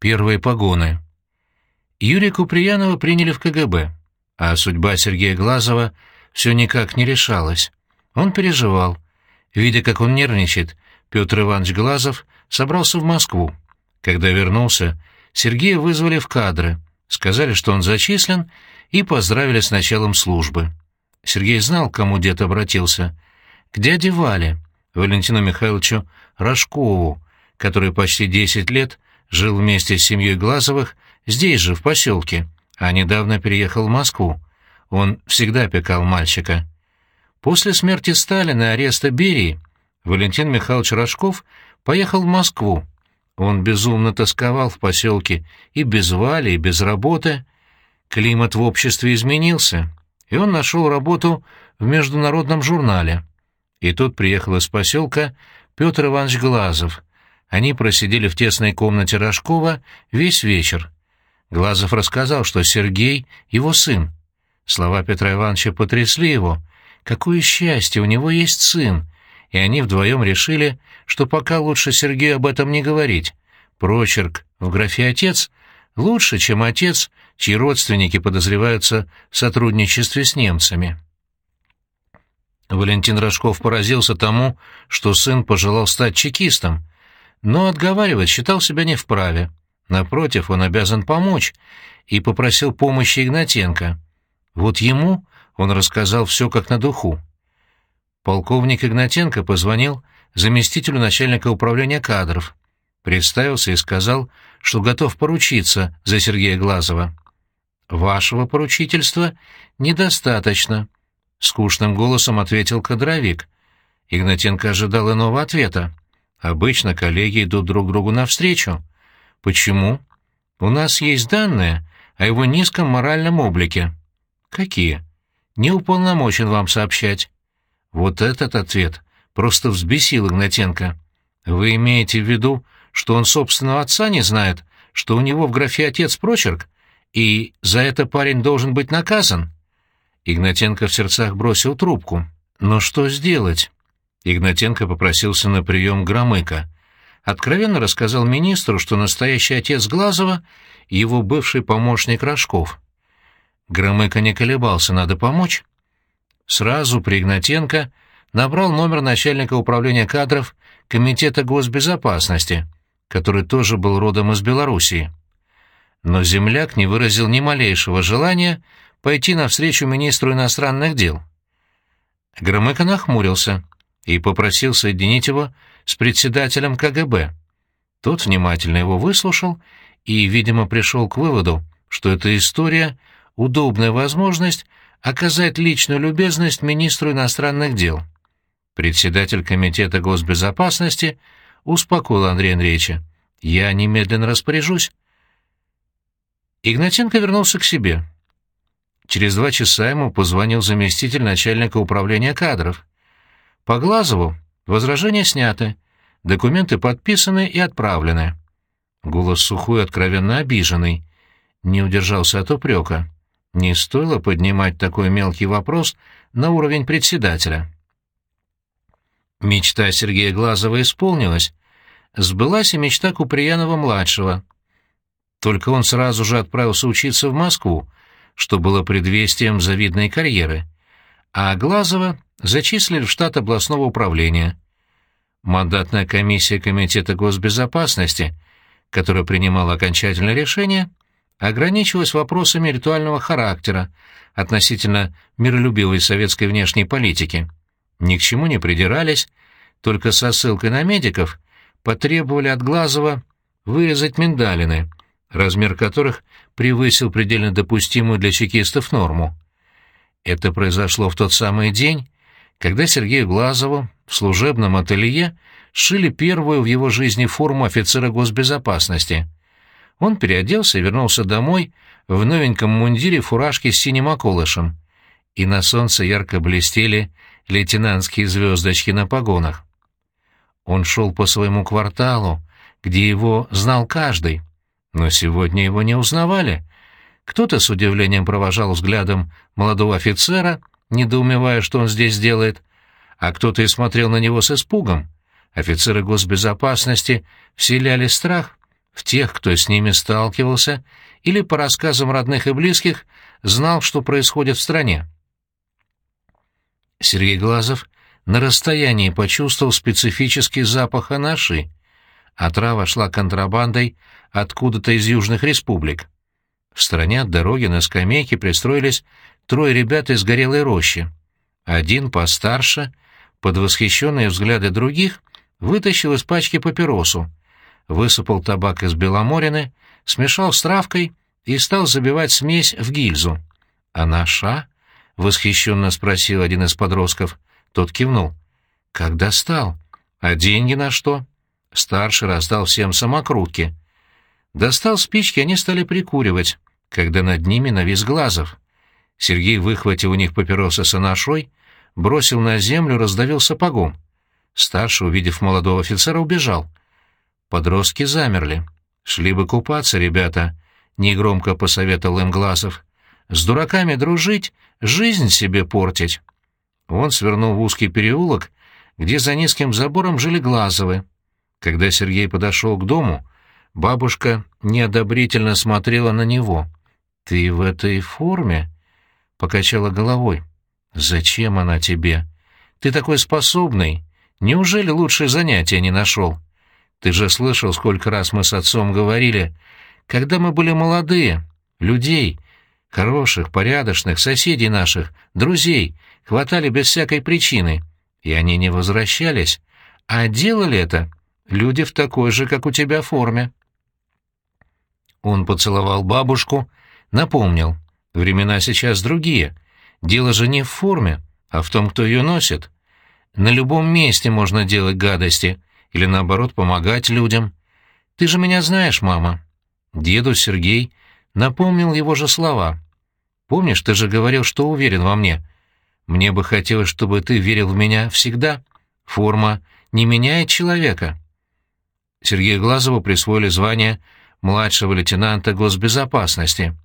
первые погоны. Юрия Куприянова приняли в КГБ, а судьба Сергея Глазова все никак не решалась. Он переживал. Видя, как он нервничает, Петр Иванович Глазов собрался в Москву. Когда вернулся, Сергея вызвали в кадры, сказали, что он зачислен, и поздравили с началом службы. Сергей знал, к кому дед обратился. К дяде Вале, Валентину Михайловичу Рожкову, который почти десять лет жил вместе с семьей Глазовых здесь же, в поселке, а недавно переехал в Москву. Он всегда пекал мальчика. После смерти Сталина и ареста Берии Валентин Михайлович Рожков поехал в Москву. Он безумно тосковал в поселке и без Вали, и без работы. Климат в обществе изменился, и он нашел работу в международном журнале. И тут приехал из поселка Петр Иванович Глазов. Они просидели в тесной комнате Рожкова весь вечер. Глазов рассказал, что Сергей — его сын. Слова Петра Ивановича потрясли его. Какое счастье, у него есть сын! И они вдвоем решили, что пока лучше Сергею об этом не говорить. Прочерк в графе «отец» лучше, чем отец, чьи родственники подозреваются в сотрудничестве с немцами. Валентин Рожков поразился тому, что сын пожелал стать чекистом, но отговаривать считал себя не вправе. Напротив, он обязан помочь, и попросил помощи Игнатенко. Вот ему он рассказал все как на духу. Полковник Игнатенко позвонил заместителю начальника управления кадров, представился и сказал, что готов поручиться за Сергея Глазова. «Вашего поручительства недостаточно», — скучным голосом ответил кадровик. Игнатенко ожидал иного ответа. «Обычно коллеги идут друг другу навстречу. Почему? У нас есть данные о его низком моральном облике. Какие? Не уполномочен вам сообщать. Вот этот ответ просто взбесил Игнатенко. Вы имеете в виду, что он собственного отца не знает, что у него в графе «отец» прочерк, и за это парень должен быть наказан? Игнатенко в сердцах бросил трубку. Но что сделать? Игнатенко попросился на прием Громыка откровенно рассказал министру, что настоящий отец Глазова — его бывший помощник Рожков. Громыко не колебался, надо помочь. Сразу при Игнатенко набрал номер начальника управления кадров Комитета госбезопасности, который тоже был родом из Белоруссии. Но земляк не выразил ни малейшего желания пойти навстречу министру иностранных дел. Громыко нахмурился и попросил соединить его с председателем КГБ. Тот внимательно его выслушал и, видимо, пришел к выводу, что эта история — удобная возможность оказать личную любезность министру иностранных дел. Председатель Комитета госбезопасности успокоил Андрея Андреевича. «Я немедленно распоряжусь». Игнатенко вернулся к себе. Через два часа ему позвонил заместитель начальника управления кадров. По Глазову возражения сняты, документы подписаны и отправлены. Голос сухой, откровенно обиженный. Не удержался от упрека. Не стоило поднимать такой мелкий вопрос на уровень председателя. Мечта Сергея Глазова исполнилась. Сбылась и мечта Куприянова-младшего. Только он сразу же отправился учиться в Москву, что было предвестием завидной карьеры. А Глазова зачислили в штат областного управления. Мандатная комиссия Комитета госбезопасности, которая принимала окончательное решение, ограничивалась вопросами ритуального характера относительно миролюбивой советской внешней политики. Ни к чему не придирались, только со ссылкой на медиков потребовали от Глазова вырезать миндалины, размер которых превысил предельно допустимую для чекистов норму. Это произошло в тот самый день, когда Сергею Глазову в служебном ателье шили первую в его жизни форму офицера госбезопасности. Он переоделся и вернулся домой в новеньком мундире фуражки с синим околышем, и на солнце ярко блестели лейтенантские звездочки на погонах. Он шел по своему кварталу, где его знал каждый, но сегодня его не узнавали. Кто-то с удивлением провожал взглядом молодого офицера, недоумевая, что он здесь делает, а кто-то и смотрел на него с испугом. Офицеры госбезопасности вселяли страх в тех, кто с ними сталкивался, или по рассказам родных и близких знал, что происходит в стране. Сергей Глазов на расстоянии почувствовал специфический запах анаши. Отрава шла контрабандой откуда-то из южных республик. В стороне от дороги на скамейке пристроились трое ребят из горелой рощи. Один постарше, под восхищенные взгляды других, вытащил из пачки папиросу, высыпал табак из беломорины, смешал с травкой и стал забивать смесь в гильзу. «А наша?» — восхищенно спросил один из подростков. Тот кивнул. «Как достал? А деньги на что?» Старший раздал всем самокрутки. Достал спички, они стали прикуривать, когда над ними навис глазов. Сергей выхватил у них папиросы с анашой, бросил на землю, раздавил сапогом. Старший, увидев молодого офицера, убежал. Подростки замерли. «Шли бы купаться, ребята», — негромко посоветовал им Глазов. «С дураками дружить, жизнь себе портить». Он свернул в узкий переулок, где за низким забором жили Глазовы. Когда Сергей подошел к дому, бабушка неодобрительно смотрела на него. «Ты в этой форме?» — покачала головой. «Зачем она тебе? Ты такой способный. Неужели лучшее занятие не нашел? Ты же слышал, сколько раз мы с отцом говорили, когда мы были молодые, людей, хороших, порядочных, соседей наших, друзей, хватали без всякой причины, и они не возвращались, а делали это люди в такой же, как у тебя, форме». Он поцеловал бабушку, напомнил, времена сейчас другие — Дело же не в форме, а в том, кто ее носит. На любом месте можно делать гадости или, наоборот, помогать людям. Ты же меня знаешь, мама. Деду Сергей напомнил его же слова. Помнишь, ты же говорил, что уверен во мне. Мне бы хотелось, чтобы ты верил в меня всегда. Форма не меняет человека. Сергею Глазову присвоили звание младшего лейтенанта госбезопасности.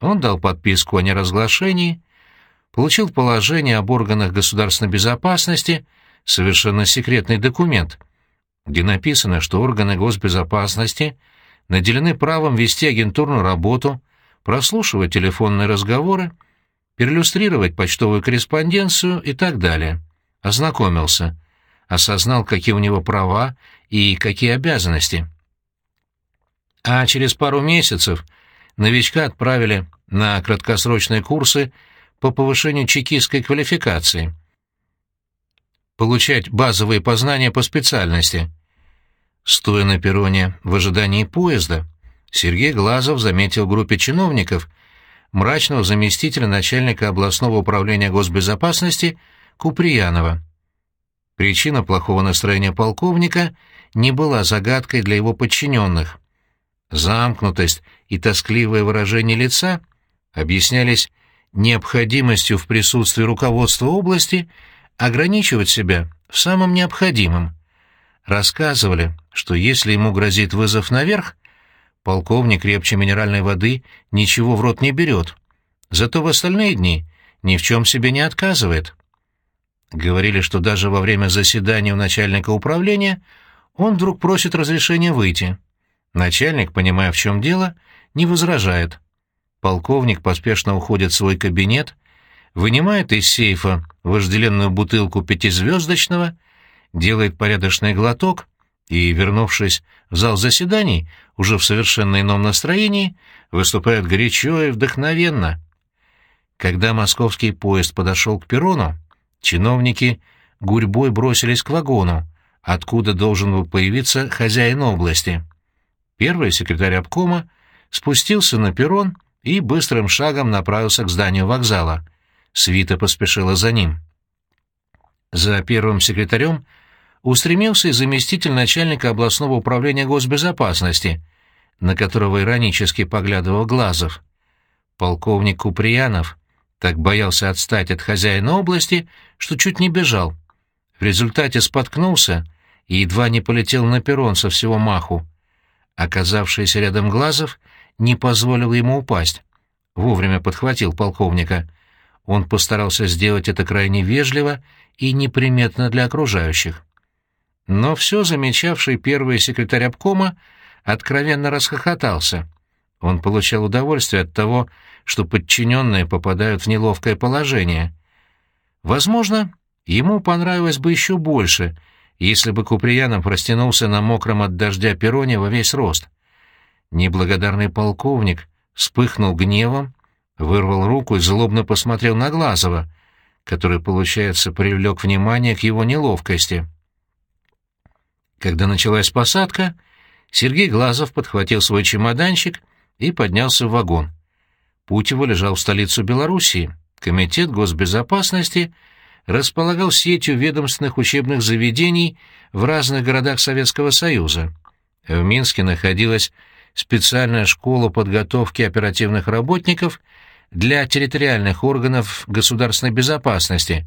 Он дал подписку о неразглашении — получил положение об органах государственной безопасности, совершенно секретный документ, где написано, что органы госбезопасности наделены правом вести агентурную работу, прослушивать телефонные разговоры, перелюстрировать почтовую корреспонденцию и так далее. Ознакомился, осознал, какие у него права и какие обязанности. А через пару месяцев новичка отправили на краткосрочные курсы по повышению чекистской квалификации. Получать базовые познания по специальности. Стоя на перроне в ожидании поезда, Сергей Глазов заметил группе чиновников мрачного заместителя начальника областного управления госбезопасности Куприянова. Причина плохого настроения полковника не была загадкой для его подчиненных. Замкнутость и тоскливое выражение лица объяснялись необходимостью в присутствии руководства области ограничивать себя в самом необходимом. Рассказывали, что если ему грозит вызов наверх, полковник крепче минеральной воды ничего в рот не берет, зато в остальные дни ни в чем себе не отказывает. Говорили, что даже во время заседания у начальника управления он вдруг просит разрешения выйти. Начальник, понимая, в чем дело, не возражает. Полковник поспешно уходит в свой кабинет, вынимает из сейфа вожделенную бутылку пятизвездочного, делает порядочный глоток и, вернувшись в зал заседаний, уже в совершенно ином настроении, выступает горячо и вдохновенно. Когда московский поезд подошел к перрону, чиновники гурьбой бросились к вагону, откуда должен был появиться хозяин области. Первый секретарь обкома спустился на перрон и быстрым шагом направился к зданию вокзала. Свита поспешила за ним. За первым секретарем устремился и заместитель начальника областного управления госбезопасности, на которого иронически поглядывал Глазов. Полковник Куприянов так боялся отстать от хозяина области, что чуть не бежал. В результате споткнулся и едва не полетел на перрон со всего маху. Оказавшийся рядом Глазов — не позволил ему упасть. Вовремя подхватил полковника. Он постарался сделать это крайне вежливо и неприметно для окружающих. Но все замечавший первый секретарь обкома откровенно расхохотался. Он получал удовольствие от того, что подчиненные попадают в неловкое положение. Возможно, ему понравилось бы еще больше, если бы Куприянов растянулся на мокром от дождя перроне во весь рост. Неблагодарный полковник вспыхнул гневом, вырвал руку и злобно посмотрел на Глазова, который, получается, привлек внимание к его неловкости. Когда началась посадка, Сергей Глазов подхватил свой чемоданчик и поднялся в вагон. Путь его лежал в столицу Белоруссии. Комитет госбезопасности располагал сетью ведомственных учебных заведений в разных городах Советского Союза. В Минске находилась специальная школа подготовки оперативных работников для территориальных органов государственной безопасности,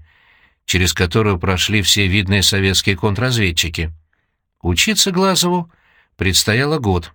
через которую прошли все видные советские контрразведчики. Учиться Глазову предстояло год.